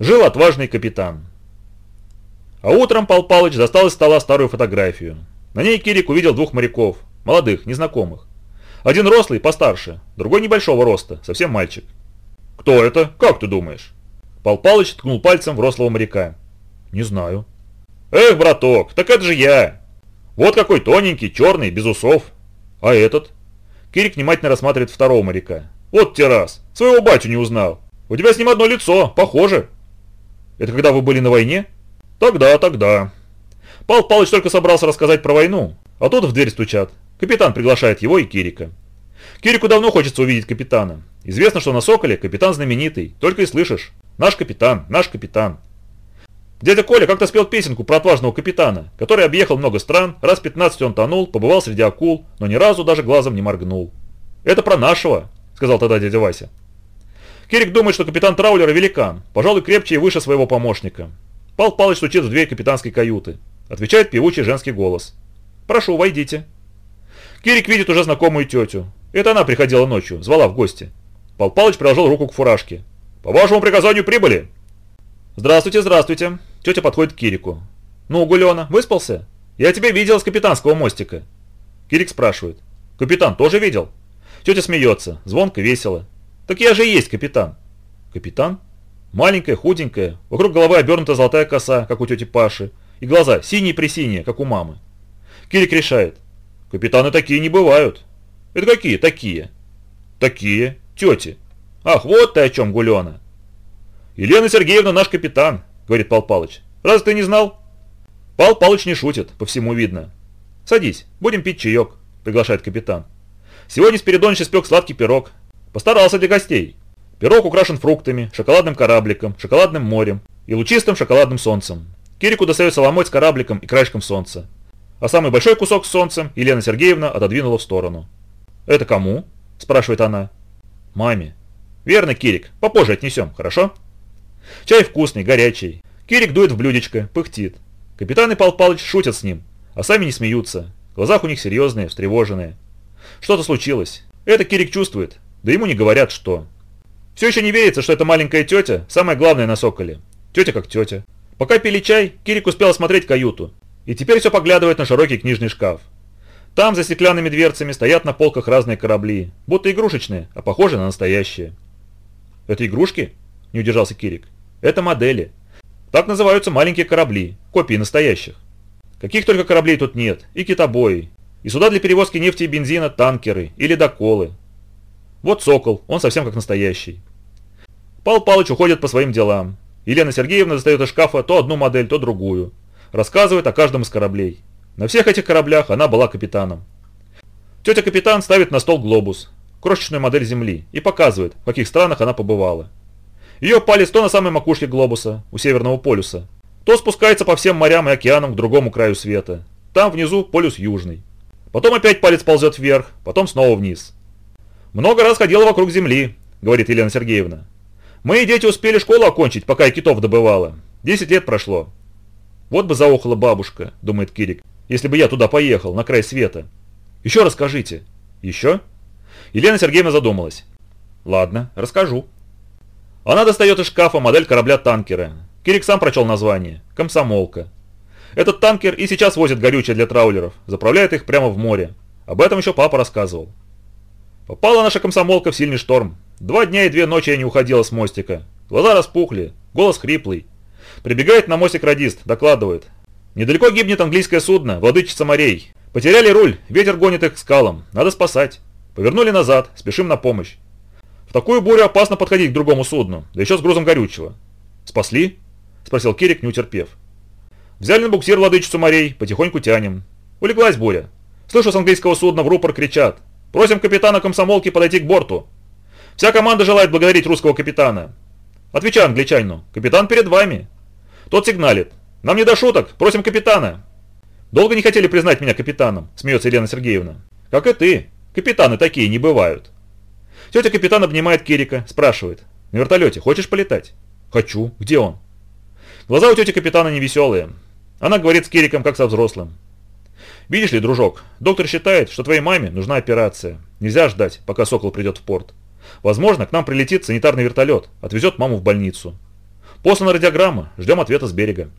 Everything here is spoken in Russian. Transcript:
Жил отважный капитан. А утром Пал Палыч достал из стола старую фотографию. На ней Кирик увидел двух моряков, молодых, незнакомых. Один рослый, постарше, другой небольшого роста, совсем мальчик. «Кто это? Как ты думаешь?» Пал Палыч ткнул пальцем в рослого моряка. «Не знаю». «Эх, браток, так это же я! Вот какой тоненький, черный, без усов. А этот?» Кирик внимательно рассматривает второго моряка. «Вот те раз, своего батю не узнал. У тебя с ним одно лицо, похоже». «Это когда вы были на войне?» «Тогда, тогда». Пал Палыч только собрался рассказать про войну, а тут в дверь стучат. Капитан приглашает его и Кирика. Кирику давно хочется увидеть капитана. Известно, что на Соколе капитан знаменитый, только и слышишь. Наш капитан, наш капитан. Дядя Коля как-то спел песенку про отважного капитана, который объехал много стран, раз 15 он тонул, побывал среди акул, но ни разу даже глазом не моргнул. «Это про нашего», — сказал тогда дядя Вася. Кирик думает, что капитан траулера великан, пожалуй, крепче и выше своего помощника. Пал Палыч стучит в дверь капитанской каюты. Отвечает певучий женский голос. «Прошу, войдите». Кирик видит уже знакомую тетю. Это она приходила ночью, звала в гости. Пал Палыч приложил руку к фуражке. «По вашему приказанию прибыли!» «Здравствуйте, здравствуйте!» Тетя подходит к Кирику. «Ну, Гулена, выспался? Я тебя видел с капитанского мостика». Кирик спрашивает. «Капитан тоже видел?» Тетя смеется, звонко, весело. «Так я же и есть капитан». «Капитан?» Маленькая, худенькая, вокруг головы обернута золотая коса, как у тети Паши, и глаза синие-пресиние, как у мамы. Кирик решает. Капитаны такие не бывают. Это какие такие? Такие, тети. Ах, вот ты о чем, Гулена. Елена Сергеевна наш капитан, говорит Пал Палыч. Раз ты не знал? Пал Палыч не шутит, по всему видно. Садись, будем пить чаек, приглашает капитан. Сегодня Спиридоныч испек сладкий пирог. Постарался для гостей. Пирог украшен фруктами, шоколадным корабликом, шоколадным морем и лучистым шоколадным солнцем. Кирику достается ломоть с корабликом и краешком солнца. А самый большой кусок с солнцем Елена Сергеевна отодвинула в сторону. «Это кому?» – спрашивает она. «Маме». «Верно, Кирик, попозже отнесем, хорошо?» Чай вкусный, горячий. Кирик дует в блюдечко, пыхтит. Капитан и Пал Палыч шутят с ним, а сами не смеются. В глазах у них серьезные, встревоженные. Что-то случилось. Это Кирик чувствует, да ему не говорят, что. Все еще не верится, что эта маленькая тетя – самое главное на Соколе. Тетя как тетя. Пока пили чай, Кирик успел осмотреть каюту. И теперь все поглядывает на широкий книжный шкаф. Там за стеклянными дверцами стоят на полках разные корабли, будто игрушечные, а похожи на настоящие. «Это игрушки?» – не удержался Кирик. «Это модели. Так называются маленькие корабли, копии настоящих. Каких только кораблей тут нет, и китобои, и суда для перевозки нефти и бензина, танкеры или доколы. Вот Сокол, он совсем как настоящий. Пал Палыч уходит по своим делам. Елена Сергеевна достает из шкафа то одну модель, то другую. Рассказывает о каждом из кораблей. На всех этих кораблях она была капитаном. Тетя капитан ставит на стол глобус, крошечную модель Земли, и показывает, в каких странах она побывала. Ее палец то на самой макушке глобуса, у Северного полюса, то спускается по всем морям и океанам к другому краю света. Там внизу полюс южный. Потом опять палец ползет вверх, потом снова вниз. «Много раз ходила вокруг Земли», — говорит Елена Сергеевна. Мы и дети успели школу окончить, пока я китов добывала. Десять лет прошло. Вот бы заохала бабушка, думает Кирик, если бы я туда поехал, на край света. Еще расскажите. Еще? Елена Сергеевна задумалась. Ладно, расскажу. Она достает из шкафа модель корабля-танкера. Кирик сам прочел название. «Комсомолка». Этот танкер и сейчас возит горючее для траулеров, заправляет их прямо в море. Об этом еще папа рассказывал. Попала наша комсомолка в сильный шторм. Два дня и две ночи я не уходила с мостика. Глаза распухли, голос хриплый. Прибегает на мостик радист, докладывает. Недалеко гибнет английское судно, владычица морей. Потеряли руль, ветер гонит их к скалам. Надо спасать. Повернули назад, спешим на помощь. В такую бурю опасно подходить к другому судну, да еще с грузом горючего. «Спасли?» – спросил Кирик, не утерпев. «Взяли на буксир владычицу морей, потихоньку тянем. Улеглась буря. Слышу, с английского судна в рупор кричат. Просим капитана комсомолки подойти к борту. Вся команда желает благодарить русского капитана. Отвечаю англичанину. Капитан перед вами. Тот сигналит. Нам не до шуток. Просим капитана. Долго не хотели признать меня капитаном, смеется Елена Сергеевна. Как и ты. Капитаны такие не бывают. Тетя капитан обнимает Кирика, спрашивает. На вертолете хочешь полетать? Хочу. Где он? Глаза у тети капитана невеселые. Она говорит с Кириком, как со взрослым. Видишь ли, дружок, доктор считает, что твоей маме нужна операция. Нельзя ждать, пока Сокол придет в порт. Возможно, к нам прилетит санитарный вертолет, отвезет маму в больницу. Послана радиограмма, ждем ответа с берега.